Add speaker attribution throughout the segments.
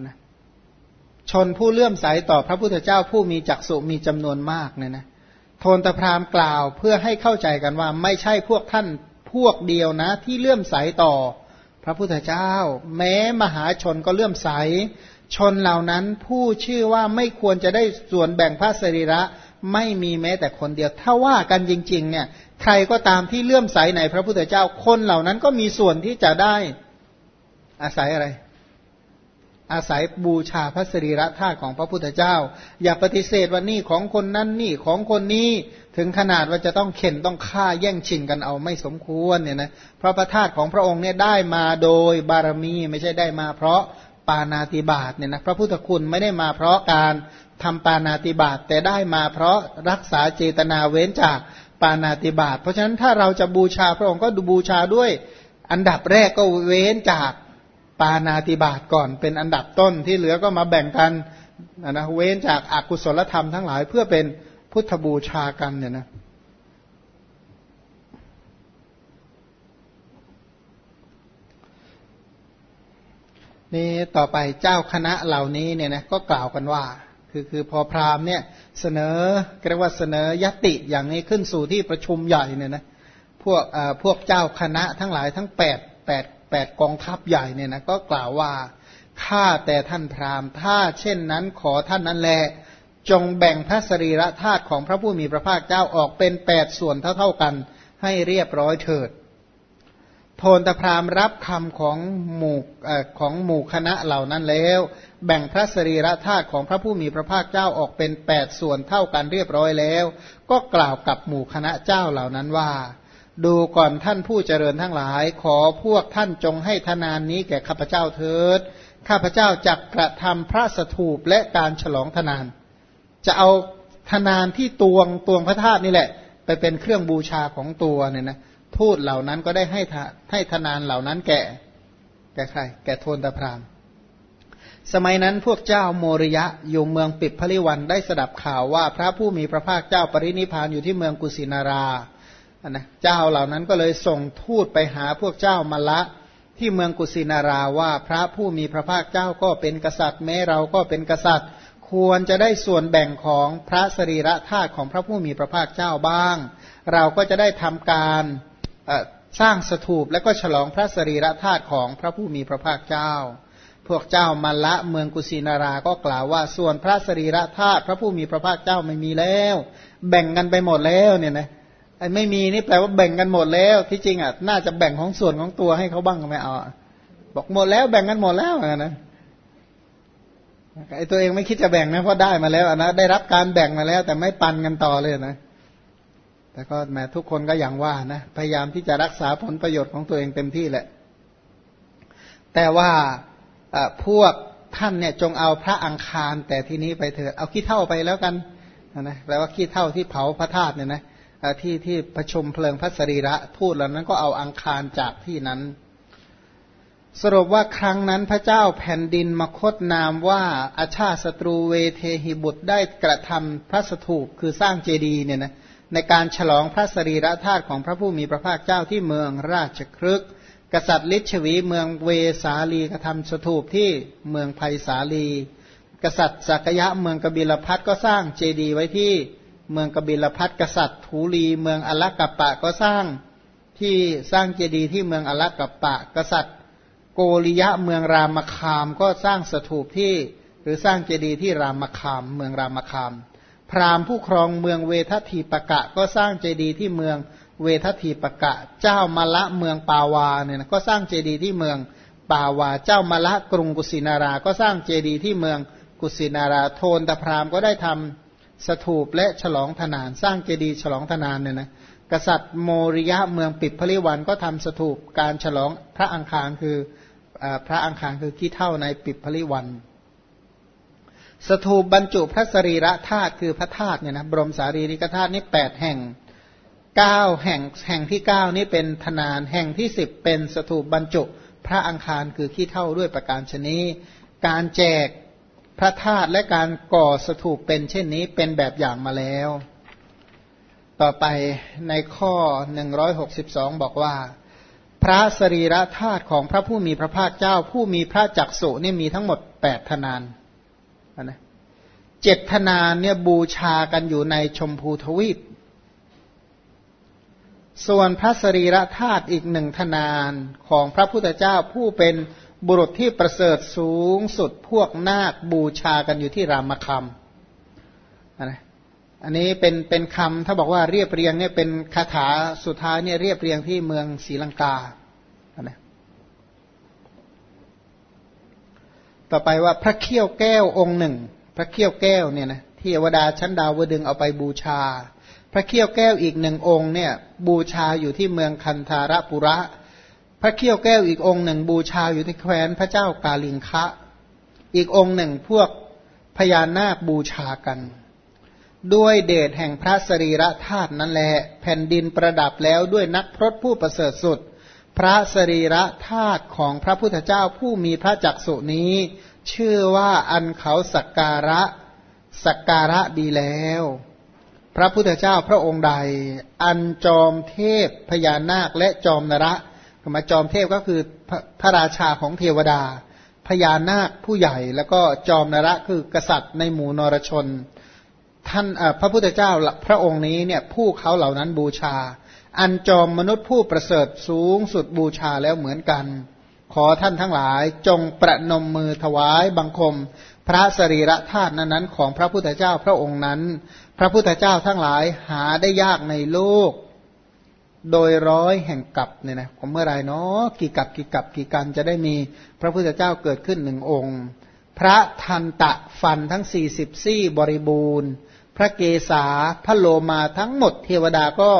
Speaker 1: นะชนผู้เลื่อมใสต่อพระพุทธเจ้าผู้มีจักษุมีจำนวนมากเนี่ยนะโทนตพรามกล่าวเพื่อให้เข้าใจกันว่าไม่ใช่พวกท่านพวกเดียวนะ ที่เลื่อมใสต่อพระพุทธเจ้า แม้มหาชนก็เลื่อมใส ชนเหล่านั้นผู้ชื่อว่าไม่ควรจะได้ส่วนแบ่งพระสรีระไม่มีแม้แต่คนเดียว ถ้าว่ากันจริง ๆ เนี่ย ใครก็ตามที่เลื่อมใสในพระพุทธเจ้าคนเหล่านั้นก็มีส่วนที่จะได้อาศัยอะไร อาศัยบูชาพระสรีระธาตุของพระพุทธเจ้า อย่าปฏิเสธว่านี่ของคนนั้นนี่ของคนนี้ถึงขนาดว่าจะต้องเข็นต้องฆ่าแย่งชิงกันเอาไม่สมควรเนี่ยนะเพราะพระธาตุของพระองค์เนี่ยได้มาโดยบารมีไม่ใช่ได้มาเพราะปานาติบาตเนี่ยนะพระพุทธคุณไม่ได้มาเพราะการทำปานาติบาตแต่ได้มาเพราะรักษาเจตนาเว้นจากปานาติบาตเพราะฉะนั้นถ้าเราจะบูชาพระองค์ก็ดูบูชาด้วยอันดับแรกก็เว้นจาก ปานาติบาตก่อนเป็นอันดับต้นที่เหลือก็มาแบ่งกันนะเว้นจากอากุศลธรรมทั้งหลายเพื่อเป็นพุทธบูชากันเนี่ยนะนี่ต่อไปเจ้าคณะเหล่านี้เนี่ยนะก็กล่าวกันว่า คือคือพอพราหมณ์เนี่ยเสนอเรียกว่าเสนอยติอย่างนี้ขึ้นสู่ที่ประชุมใหญ่เนี่ยนะพวกพวกเจ้าคณะทั้งหลายทั้งแปดแปด แปดกองทัพใหญ่เนี่ยนะก็กล่าวว่าข้าแต่ท่านพราหมณ์ ถ้าเช่นนั้นขอท่านนั้นแหละจงแบ่งพระสรีระธาตุของพระผู้มีพระภาคเจ้าออกเป็นแปดส่วนเท่าๆกัน ให้เรียบร้อยเถิดโทนตพราหมณ์รับคำของหมู่ของหมู่คณะเหล่านั้นแล้ว แบ่งพระสรีระธาตุของพระผู้มีพระภาคเจ้าออกเป็นแปดส่วนเท่ากันเรียบร้อยแล้ว ก็กล่าวกับหมู่คณะเจ้าเหล่านั้นว่า ดูก่อนท่านผู้เจริญทั้งหลาย ขอพวกท่านจงให้ทนานนี้แก่ข้าพเจ้าเถิด ข้าพเจ้าจักกระทำพระสถูปและการฉลองทนาน จะเอาทนานที่ตวงตวงพระธาตุนี่แหละ ไปเป็นเครื่องบูชาของตัวเนี่ยนะทูตเหล่านั้นก็ได้ให้ให้ทนานเหล่านั้นแก่ แก่ใคร แก่โทนตะพรามสมัยนั้นพวกเจ้าโมริยะอยู่เมืองปิดพลิวันได้สดับข่าวว่าพระผู้มีพระภาคเจ้าปรินิพานอยู่ที่เมืองกุสินารา นะเจ้าเหล่านั้นก็เลยส่งทูตไปหาพวกเจ้ามาละ ที่เมืองกุสินาราว่าพระผู้มีพระภาคเจ้าก็เป็นกษัตริย์แม้เราก็เป็นกษัตริย์ ควรจะได้ส่วนแบ่งของพระสรีระธาตุของพระผู้มีพระภาคเจ้าบ้าง เราก็จะได้ทำการสร้างสถูปและก็ฉลองพระสรีระธาตุของพระผู้มีพระภาคเจ้า พวกเจ้ามาละเมืองกุสินาราก็กล่าวว่า ส่วนพระสรีระธาตุพระผู้มีพระภาคเจ้าไม่มีแล้ว แบ่งกันไปหมดแล้วเนี่ยนะ ไอ้ไม่มีนี่แปลว่าแบ่งกันหมดแล้ว ที่จริงอะน่าจะแบ่งของส่วนของตัวให้เขาบ้างไม่เอาบอกหมดแล้วแบ่งกันหมดแล้วนะไอ้ตัวเองไม่คิดจะแบ่งนะเพราะได้มาแล้วนะได้รับการแบ่งมาแล้ว แต่ไม่ปันกันต่อเลยนะแต่ก็แม้ทุกคนก็อย่างว่านะพยายามที่จะรักษาผลประโยชน์ของตัวเองเต็มที่แหละ แต่ว่าพวกท่านเนี่ยจงเอาพระอังคารแต่ทีนี้ไปเถิดเอาขี้เท่าไปแล้วกันนะแปลว่าขี้เท่าที่เผาพระธาตุเนี่ยนะ ที่ที่ประชุมเพลิงพระสรีระทูตเหล่านั้นก็เอาอังคารจากที่นั้น สรุปว่าครั้งนั้นพระเจ้าแผ่นดินมคตนามว่าอาชาศัตรูเวเทหิบุตรได้กระทำพระสถูปคือสร้างเจดีย์เนี่ยนะในการฉลองพระสรีระธาตุของพระผู้มีพระภาคเจ้าที่เมืองราชครึกกษัตริย์ลิชวีเมืองเวสาลีกระทำสถูปที่เมืองไพสาลี กษัตริย์ศากยะเมืองกบิลพัสดุ์ก็สร้างเจดีย์ไว้ที่ เมืองกบิลพัสดุ์กษัตริย์ถูลีเมืองอลกัปปะก็สร้างที่สร้างเจดีย์ที่เมืองอลกัปปะ กษัตริย์ โกลิยะเมืองรามคามก็สร้างสถูปที่หรือสร้างเจดีย์ที่รามคาม เมืองรามคาม พราหมณ์ผู้ครองเมืองเวททีปะกะ ก็สร้างเจดีย์ที่เมืองเวททีปะกะ เจ้ามาละเมืองปาวาเนี่ยนะก็สร้างเจดีย์ที่เมืองปาวา เจ้ามาละกรุงกุสินารา ก็สร้างเจดีย์ที่เมืองกุสินารา โทนตพรามก็ได้ทำ สถูปและฉลองธนาน สร้างเจดีย์ฉลองธนานเนี่ยนะกษัตริย์โมริยะเมืองปิดพริวันก็ทำสถูปการฉลองพระอังคารคืออพระอังคารคือขี้เท่าในปิดพริวัน สถูปบรรจุพระสรีระธาตุคือพระธาตุเนี่ยนะบรมสารีริกธาตุนี่แปดแห่งเก้าแห่งแห่งที่เก้านี่เป็นธนานแห่งที่สิบเป็นสถูปบรรจุพระอังคารคือขี้เท่าด้วยประการชนีการแจก พระธาตุและการก่อสถูปเป็นเช่นนี้เป็นแบบอย่างมาแล้ว ต่อไปในข้อ 162 บอกว่า พระสรีระธาตุของพระผู้มีพระภาคเจ้า ผู้มีพระจักสุนี่มีทั้งหมดแปดทนานนะเจ็ดทนานเนี่ยบูชากันอยู่ในชมพูทวีป ส่วนพระสรีระธาตุอีกหนึ่งทนานของพระพุทธเจ้าผู้เป็น บุรุษที่ประเสริฐสูงสุดพวกนาคบูชากันอยู่ที่รามคำนะอันนี้เป็นเป็นคำถ้าบอกว่าเรียบเรียงเนี่ยเป็นคาถาสุดท้ายเนี่ยเรียบเรียงที่เมืองศรีลังกานะต่อไปว่าพระเขี้ยวแก้วองค์หนึ่ง พระเขี้ยวแก้วเนี่ยนะที่เทวดาชั้นดาวดึงเอาไปบูชา พระเขี้ยวแก้วอีกหนึ่งองค์เนี่ยบูชาอยู่ที่เมืองคันธารปุระ พระเขี้ยวแก้วอีกองค์หนึ่งบูชาอยู่ที่แคว้นพระเจ้ากาลิงคะ อีกองค์หนึ่งพวกพญานาคบูชากัน ด้วยเดชแห่งพระสรีระธาตุนั่นแหละแผ่นดินประดับแล้วด้วยนักพรตผู้ประเสริฐสุด พระสรีระธาตุของพระพุทธเจ้าผู้มีพระจักสุนี้ ชื่อว่าอันเขาสักการะสักการะดีแล้ว พระพุทธเจ้าพระองค์ใด อันจอมเทพพญานาคและจอมนระ มาจอมเทพก็คือพระพระราชาของเทวดา พญานาคผู้ใหญ่ แล้วก็จอมนระคือกษัตริย์ในหมู่นรชน ท่านพระพุทธเจ้าพระองค์นี้เนี่ยผู้เขาเหล่านั้นบูชา อันจอมมนุษย์ผู้ประเสริฐสูงสุดบูชาแล้วเหมือนกัน ขอท่านทั้งหลายจงประนมมือถวายบังคม พระสรีระธาตุนั้นของพระพุทธเจ้าพระองค์นั้น พระพุทธเจ้าทั้งหลายหาได้ยากในโลก โดยร้อยแห่งกับเนี่ยนะผมเมื่อไรเนาะกี่กับกี่กับกี่กันจะได้มีพระพุทธเจ้าเกิดขึ้นหนึ่งองค์ พระทันตะฟันทั้งสี่สิบซี่บริบูรณ์ พระเกศาพระโลมาทั้งหมดเทวดาก็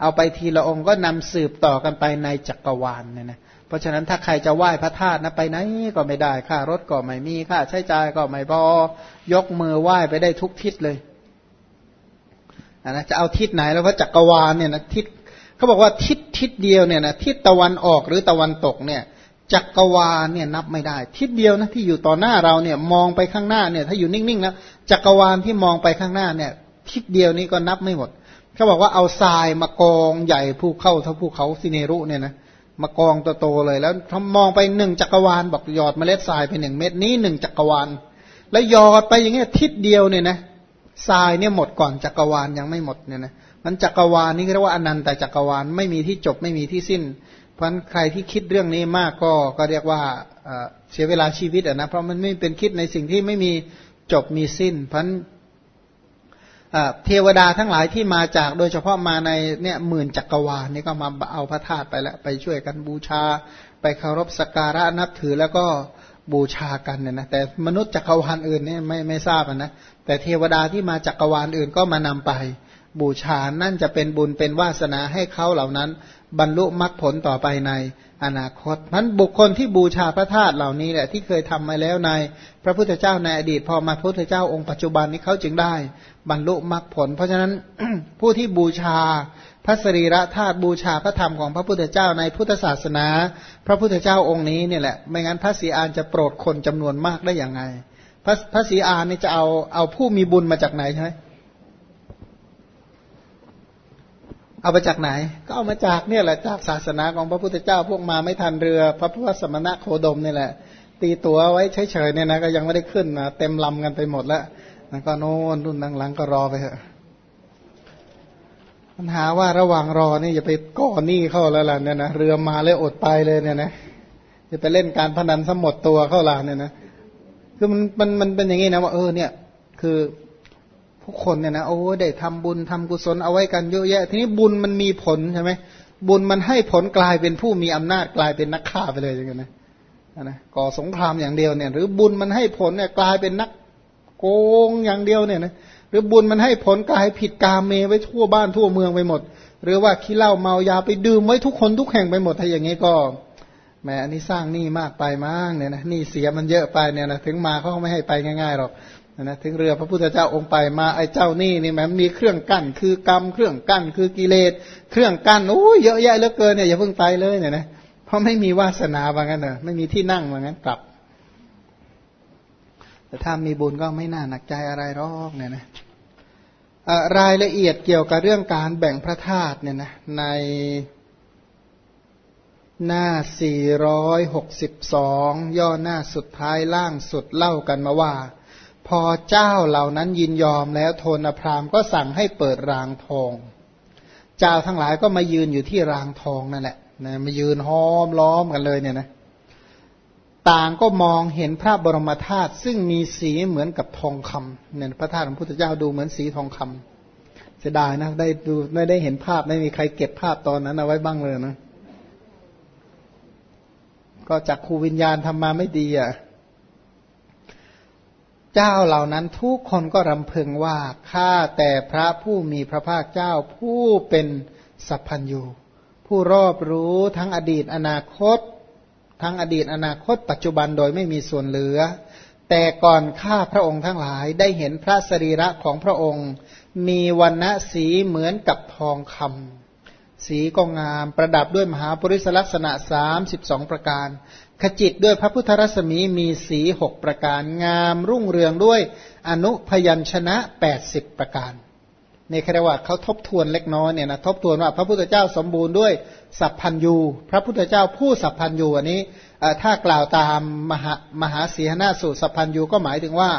Speaker 1: เอาไปทีละองค์ก็นำสืบต่อกันไปในจักรวาลเนี่ยนะเพราะฉะนั้นถ้าใครจะไหว้พระธาตุนะไปไหนก็ไม่ได้ค่ารถก็ไม่มีค่าใช้จ่ายก็ไม่พอยกมือไหว้ไปได้ทุกทิศเลยนนะจะเอาทิศไหนแล้วว่าจักรวาลเนี่ยนะทิศ เขาบอกว่าทิศทิศเดียวเนี่ยนะทิศตะวันออกหรือตะวันตกเนี่ยจักรวาลเนี่ยนับไม่ได้ ทิศเดียวนะที่อยู่ต่อหน้าเราเนี่ยมองไปข้างหน้าเนี่ยถ้าอยู่นิ่งๆนะจักรวาลที่มองไปข้างหน้าเนี่ยทิศเดียวนี้ก็นับไม่หมดเขาบอกว่าเอาทรายมากองใหญ่ภูเข้าเท่าภูเขาซิเนรุเนี่ยนะมากองโตๆเลยแล้วทมองไปหนึ่งจักรวาลบอกหยอดเมล็ดทรายไปหนึ่งเม็ดนี้หนึ่งจักรวาล แล้วหยอดไปอย่างเงี้ยทิศเดียวเนี่ยนะทรายเนี่ยหมดก่อนจักรวาลยังไม่หมดเนี่ยนะมั นจักรวาลนี่เรียกว่าอนันต์แต่จักรวาลไม่มีที่จบไม่มีที่สิ้น เพราะนั้นใครที่คิดเรื่องนี้มากก็ก็เรียกว่าเสียเวลาชีวิตนะเพราะมันไม่เป็นคิดในสิ่งที่ไม่มีจบมีสิ้น เพราะเทวดาทั้งหลายที่มาจากโดยเฉพาะมาในเนี่ยหมื่นจักรวาลนี่ก็มาเอาพระธาตุไปแล้วไปช่วยกันบูชา ไปเคารพสักการะนับถือแล้วก็บูชากันเนี่ยนะแต่มนุษย์จักรวาลอื่นเนี่ยไม่ไม่ทราบนะแต่เทวดาที่มาจักรวาลอื่นก็มานำไป บูชา นั่นจะเป็นบุญเป็นวาสนาให้เขาเหล่านั้น บรรลุมรรคผลต่อไปในอนาคตมันบุคคลที่บูชาพระธาตุเหล่านี้แหละที่เคยทำมาแล้วใน พระพุทธเจ้าในอดีต พอมาพระพุทธเจ้าองค์ปัจจุบันนี้เขาจึงได้ บรรลุมรรคผล เพราะฉะนั้นผู้ที่บูชาพระสรีระธาตุบูชาพระธรรมของพระพุทธเจ้าในพุทธศาสนา พระพุทธเจ้าองค์นี้เนี่ยแหละไม่งั้นพระศรีอานจะโปรดคนจำนวนมากได้อย่างไง พระพระศรีอานนี่จะเอาเอาผู้มีบุญมาจากไหนใช่ไหม เอามาจากไหน ก็เอามาจากเนี่ยแหละจากศาสนาของพระพุทธเจ้าพวกมาไม่ทันเรือ พระพุทธสมณะโคดมนี่แหละ ตีตัวไว้เฉยๆเนี่ยนะก็ยังไม่ได้ขึ้นนะเต็มลำกันไปหมดแล้วแล้วก็โน่นรุ่นหลังๆก็รอไปเถอะปัญหาว่าระหว่างรอนี่อย่าไปก่อหนี้เข้าแล้วล่ะเนี่ยนะเรือมาเลยอดไปเลยเนี่ยนะจะไปเล่นการพนันสมหมดตัวเข้าล่ะเนี่ยนะคือมันมันมันเป็นอย่างนี้นะว่าเออเนี่ย คือ ทุกคนเนี่ยนะโอ้ได้ทำบุญทำกุศลเอาไว้กันเยอะแยะ ทีนี้บุญมันมีผลใช่ไหมบุญมันให้ผลกลายเป็นผู้มีอำนาจกลายเป็นนักฆ่าไปเลยอย่างเงี้ยนะนะก่อสงครามอย่างเดียวเนี่ย หรือบุญมันให้ผลเนี่ยกลายเป็นนักโกงอย่างเดียวเนี่ยนะหรือบุญมันให้ผลกลายผิดกาเมไว้ทั่วบ้านทั่วเมืองไปหมด หรือว่าขี้เหล้าเมายาไปดื่มไว้ทุกคนทุกแห่งไปหมดถ้าอย่างนี้ก็แหมอันนี้สร้างหนี้มากไปมากเนี่ยนะหนี้เสียมันเยอะไปเนี่ยนะถึงมาเขาไม่ให้ไปง่ายๆหรอก นะถึงเรือพระพุทธเจ้าองค์ไปมาไอ้เจ้านี่นี่แม้มีเครื่องกั้นคือกรรมเครื่องกั้นคือกิเลสเครื่องกั้นโอ้ยเยอะแยะเหลือเกินเนี่ยอย่าเพิ่งไปเลยเนี่ยนะเพราะไม่มีวาสนาว่างั้นเนอะไม่มีที่นั่งว่างั้นกลับ แต่ถ้ามีบุญก็ไม่น่าหนักใจอะไรหรอกเนี่ยนะรายละเอียดเกี่ยวกับเรื่องการแบ่งพระธาตุเนี่ยนะในหน้า 462 ย่อหน้าสุดท้ายล่างสุดเล่ากันมาว่า พอเจ้าเหล่านั้นยินยอมแล้วโทนพราหมณ์ก็สั่งให้เปิดรางทอง เจ้าทั้งหลายก็มายืนอยู่ที่รางทองนั่นแหละนะมายืนห้อมล้อมกันเลยเนี่ยนะต่างก็มองเห็นพระบรมธาตุซึ่งมีสีเหมือนกับทองคำเนี่ยพระธาตุของพระพุทธเจ้าดูเหมือนสีทองคำเสียดายนะได้ดูไม่ได้เห็นภาพไม่มีใครเก็บภาพตอนนั้นเอาไว้บ้างเลยนะก็จากครูวิญญาณทำมาไม่ดีอะ เจ้าเหล่านั้นทุกคนก็รำพึงว่าข้าแต่พระผู้มีพระภาคเจ้าผู้เป็นสัพพัญญูผู้รอบรู้ทั้งอดีตอนาคต ทั้งอดีตอนาคต ปัจจุบันโดยไม่มีส่วนเหลือ แต่ก่อนข้าพระองค์ทั้งหลายได้เห็นพระสรีระของพระองค์ มีวันณะสีเหมือนกับทองคำ สีก็งาม ประดับด้วยมหาปริศลักษณะสามสิบสองประการ ขจิตด้วยพระพุทธรัศมีมีสีหกประการ งามรุ่งเรืองด้วยอนุพยัญชนะแปดสิบประการในครว่าเขาทบทวนเล็กน้อยเนี่ยนะทบทวนว่าพระพุทธเจ้าสมบูรณ์ด้วยสัพพัญยูพระพุทธเจ้าผู้สัพพัญยูอันนี้ถ้ากล่าวตามมหามหาสีหนาสูตรสัพพัญยูก็หมายถึงว่า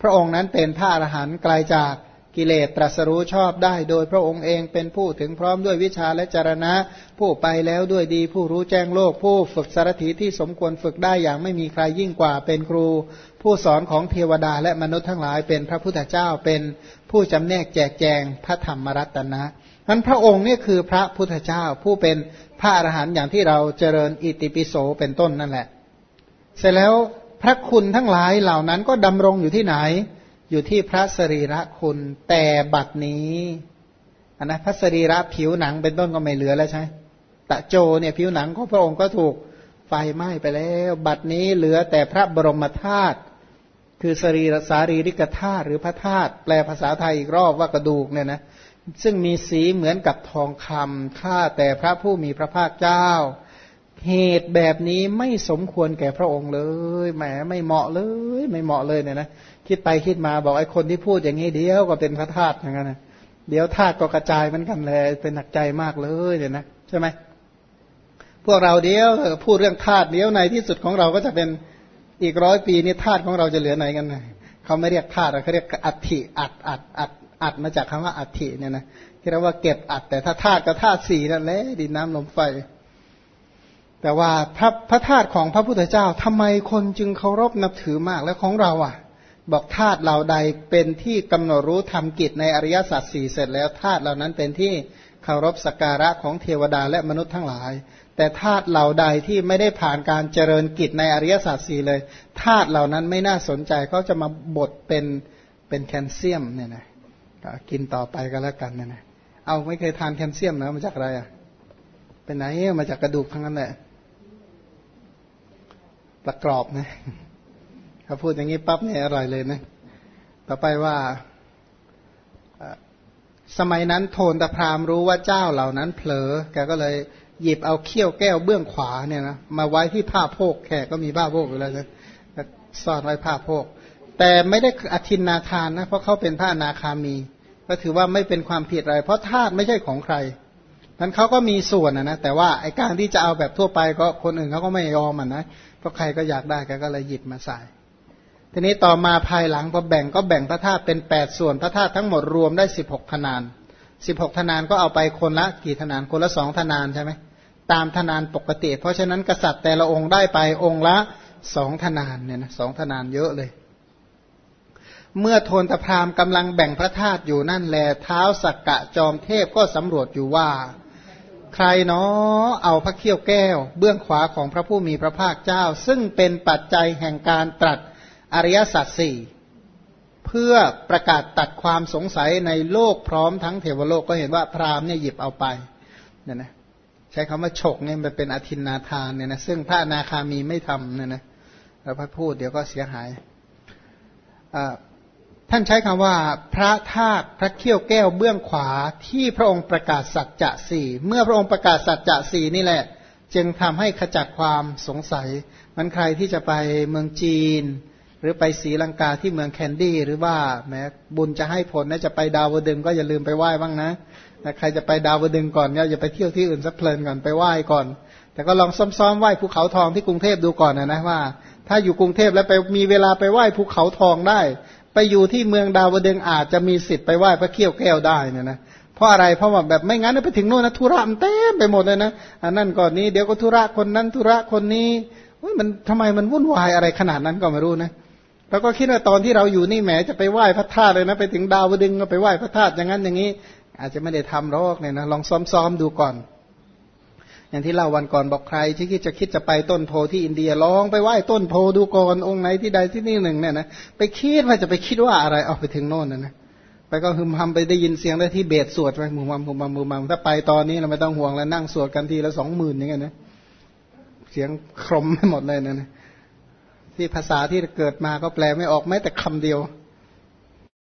Speaker 1: พระองค์นั้นเป็นพระอรหันต์ไกลาจาก กิเลสตรัสรู้ชอบได้โดยพระองค์เองเป็นผู้ถึงพร้อมด้วยวิชาและจรณะ ผู้ไปแล้วด้วยดี ผู้รู้แจ้งโลก ผู้ฝึกสารถีที่สมควรฝึกได้อย่างไม่มีใครยิ่งกว่าเป็นครู ผู้สอนของเทวดาและมนุษย์ทั้งหลายเป็นพระพุทธเจ้าเป็นผู้จำแนกแจกแจงพระธรรมรัตนะนั้นพระองค์นี่คือพระพุทธเจ้าผู้เป็นพระอรหันต์อย่างที่เราเจริญอิติปิโสเป็นต้นนั่นแหละ เสร็จแล้วพระคุณทั้งหลายเหล่านั้นก็ดำรงอยู่ที่ไหน อยู่ที่พระสรีระคุณแต่บัดนี้อันนะพระสรีระผิวหนังเป็นต้นก็ไม่เหลือแล้วใช่ตะโจเนี่ยผิวหนังของพระองค์ก็ถูกไฟไหม้ไปแล้ว บัดนี้เหลือแต่พระบรมธาตุคือสรีรสารีริกธาตุหรือพระธาตุแปลภาษาไทยอีกรอบว่ากระดูกเนี่ยนะซึ่งมีสีเหมือนกับทองคำข้าแต่พระผู้มีพระภาคเจ้า เหตุแบบนี้ไม่สมควรแก่พระองค์เลยแหมไม่เหมาะเลย ไม่เหมาะเลยเนี่ยนะ คิดไปคิดมาบอกไอ้คนที่พูดอย่างนี้เดียวก็เป็นพระธาตุเหมือนกันนะเดี๋ยวธาตุก็กระจายเหมือนกันเลยเป็นหนักใจมากเลยเนี่ยนะใช่ไหมพวกเราเดียวพูดเรื่องธาตุเดียวในที่สุดของเราก็จะเป็นอีกร้อยปีนี้ธาตุของเราจะเหลือไหนกันนะเขาไม่เรียกธาตุเขาเรียกอัฐิอัดอัดอัดอัดมาจากคำว่าอัฐิเนี่ยนะที่เรียกว่าเก็บอัดแต่ถ้าธาตุก็ธาตุสี่นั่นแหละดินน้ำลมไฟ แต่ว่าพระพระธาตุของพระพุทธเจ้าทำไมคนจึงเคารพนับถือมากแล้วของเราอะ บอกธาตุเหล่าใดเป็นที่กำหนดรู้ทำกิจในอริยสัจสี่เสร็จแล้วธาตุเหล่านั้นเป็นที่เคารพสักการะของเทวดาและมนุษย์ทั้งหลาย แต่ธาตุเหล่าใดที่ไม่ได้ผ่านการเจริญกิจในอริยสัจสี่เลยธาตุเหล่านั้นไม่น่าสนใจเขาจะมาบดเป็นเป็นแคลเซียมเนี่ยนะกินต่อไปก็แล้วกันนะนะเอาไม่เคยทานแคลเซียมนะมาจากอะไรอะเป็นไหนมาจากกระดูกทั้งนั้นแหละประกรอบนะ ถ้าพูดอย่างนี้ปั๊บเนี่ยอร่อยเลยนะ ต่อไปว่าสมัยนั้นโทนตะพรามรู้ว่าเจ้าเหล่านั้นเผลอ แกก็เลยหยิบเอาเขี้ยวแก้วเบื้องขวาเนี่ยนะมาไว้ที่ผ้าโพกแขกก็มีผ้าโพกอยู่แล้วนะซ่อนไว้ผ้าโพก แต่ไม่ได้อธินนาทานนะเพราะเขาเป็นพระนาคามี ก็ถือว่าไม่เป็นความผิดอะไร เพราะธาตุไม่ใช่ของใครนั้นเขาก็มีส่วนนะนะแต่ว่าไอการที่จะเอาแบบทั่วไปก็คนอื่นเขาก็ไม่ยอมอะนะเพราะใครก็อยากได้แกก็เลยหยิบมาใส่ ทีนี้ต่อมาภายหลังพอแบ่งก็แบ่งพระธาตุเป็นแปดส่วนพระธาตุทั้งหมดรวมได้สิบหกธนานสิบหกธนานก็เอาไปคนละกี่ธนานคนละสองธนานใช่ไหมตามธนานปกติ เพราะฉะนั้นกษัตริย์แต่ละองค์ได้ไปองค์ละสองธนานเนี่ยนะสองธนานเยอะเลย เมื่อโทนตะพรามกำลังแบ่งพระธาตุอยู่นั่นแลเท้าสักกะจอมเทพก็สำรวจอยู่ว่า ใครเนาะเอาพระเขี้ยวแก้ว เบื้องขวาของพระผู้มีพระภาคเจ้า ซึ่งเป็นปัจจัยแห่งการตรัส อริยสัจสี่เพื่อประกาศตัดความสงสัยในโลกพร้อมทั้งเทวโลกก็เห็นว่าพราหมณ์เนี่ยหยิบเอาไปเนี่ยนะใช้คำว่าฉกเนี่ยมันเป็นอธินนาทานเนี่ยนะซึ่งพระนาคามีไม่ทำเนี่ยนะแล้วพระพูดเดี๋ยวก็เสียหายท่านใช้คำว่าพระธาตุพระเขี้ยวแก้วเบื้องขวาที่พระองค์ประกาศสัจจะสี่เมื่อพระองค์ประกาศสัจจะสี่นี่แหละ จึงทำให้ขจัดความสงสัย มันใครที่จะไปเมืองจีน หรือไปศรีลังกาที่เมืองแคนดี้หรือว่าแม้บุญจะให้ผลนะจะไปดาวดึงก็อย่าลืมไปไหว้บ้างนะใครจะไปดาวดึงก่อนก็อย่าไปเที่ยวที่อื่นสักเพลินก่อนไปไหว้ก่อน แต่ก็ลองซ้อมๆไหว้ภูเขาทองที่กรุงเทพดูก่อนนะนะว่า ถ้าอยู่กรุงเทพแล้วไปมีเวลาไปไหว้ภูเขาทองได้ ไปอยู่ที่เมืองดาวดึงอาจจะมีสิทธิ์ไปไหว้พระเขี้ยวแก้วได้นี่ยนะเพราะอะไร เพราะว่าแบบไม่งั้นไปถึงโน่นนะธุระมันเต็มไปหมดเลยนะอันนั่นก่อนนี้เดี๋ยวก็ธุระคนนั้นธุระคนนี้มันทำไมมันวุ่นวายอะไรขนาดนั้นก็ไม่รู้นะ แล้วก็คิดว่าตอนที่เราอยู่นี่แหมจะไปไหว้พระธาตุเลยนะไปถึงดาวดึงก็ไปไหว้พระธาตุอย่างนั้นอย่างนี้ อาจจะไม่ได้ทำหรอกเนี่ยนะลองซ้อมๆดูก่อน อย่างที่เล่าวันก่อนบอกใคร ที่คิดจะคิดจะไปต้นโพที่อินเดียลองไปไหว้ต้นโพดูก่อนองค์ไหนที่ใดที่นี่หนึ่งเนี่ยนะไปคิดว่าจะไปคิดว่าอะไรเอาไปถึงโน่นนะนะไปก็ฮึมฮัมไปได้ยินเสียงได้ที่เบสสวดไปมุมมัมมุมมัมมุมมัมถ้าไปตอนนี้เราไม่ต้องห่วงแล้วนั่งสวดกันทีละสองหมื่นอย่างเงี้ยนะเสียงครมไม่หมดเลยนะนะ ที่ภาษาที่เกิดมาก็แปลไม่ออกแม้แต่คำเดียว